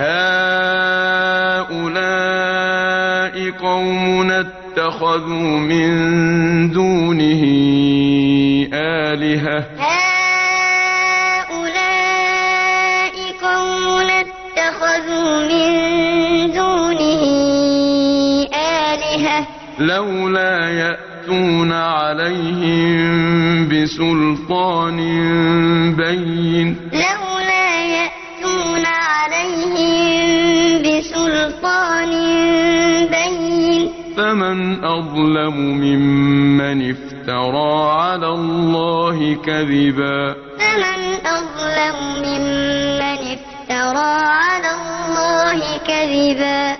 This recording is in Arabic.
هَٰؤُلَاءِ قَوْمُنَا اتَّخَذُوا مِن دُونِهِ آلِهَةً ۖ. لَّوْلَا يَأْتُونَ عَلَيْهِم بِسُلْطَانٍ بَيِّنٍ ۖ. فَمَنْ أَظْلَمُ مِمَّنِ افْتَرَىٰ عَلَى اللَّهِ كَذِبًا. فَمَنْ أَظْلَمُ مِمَّنِ افْتَرَىٰ عَلَى اللَّهِ كَذِبًا.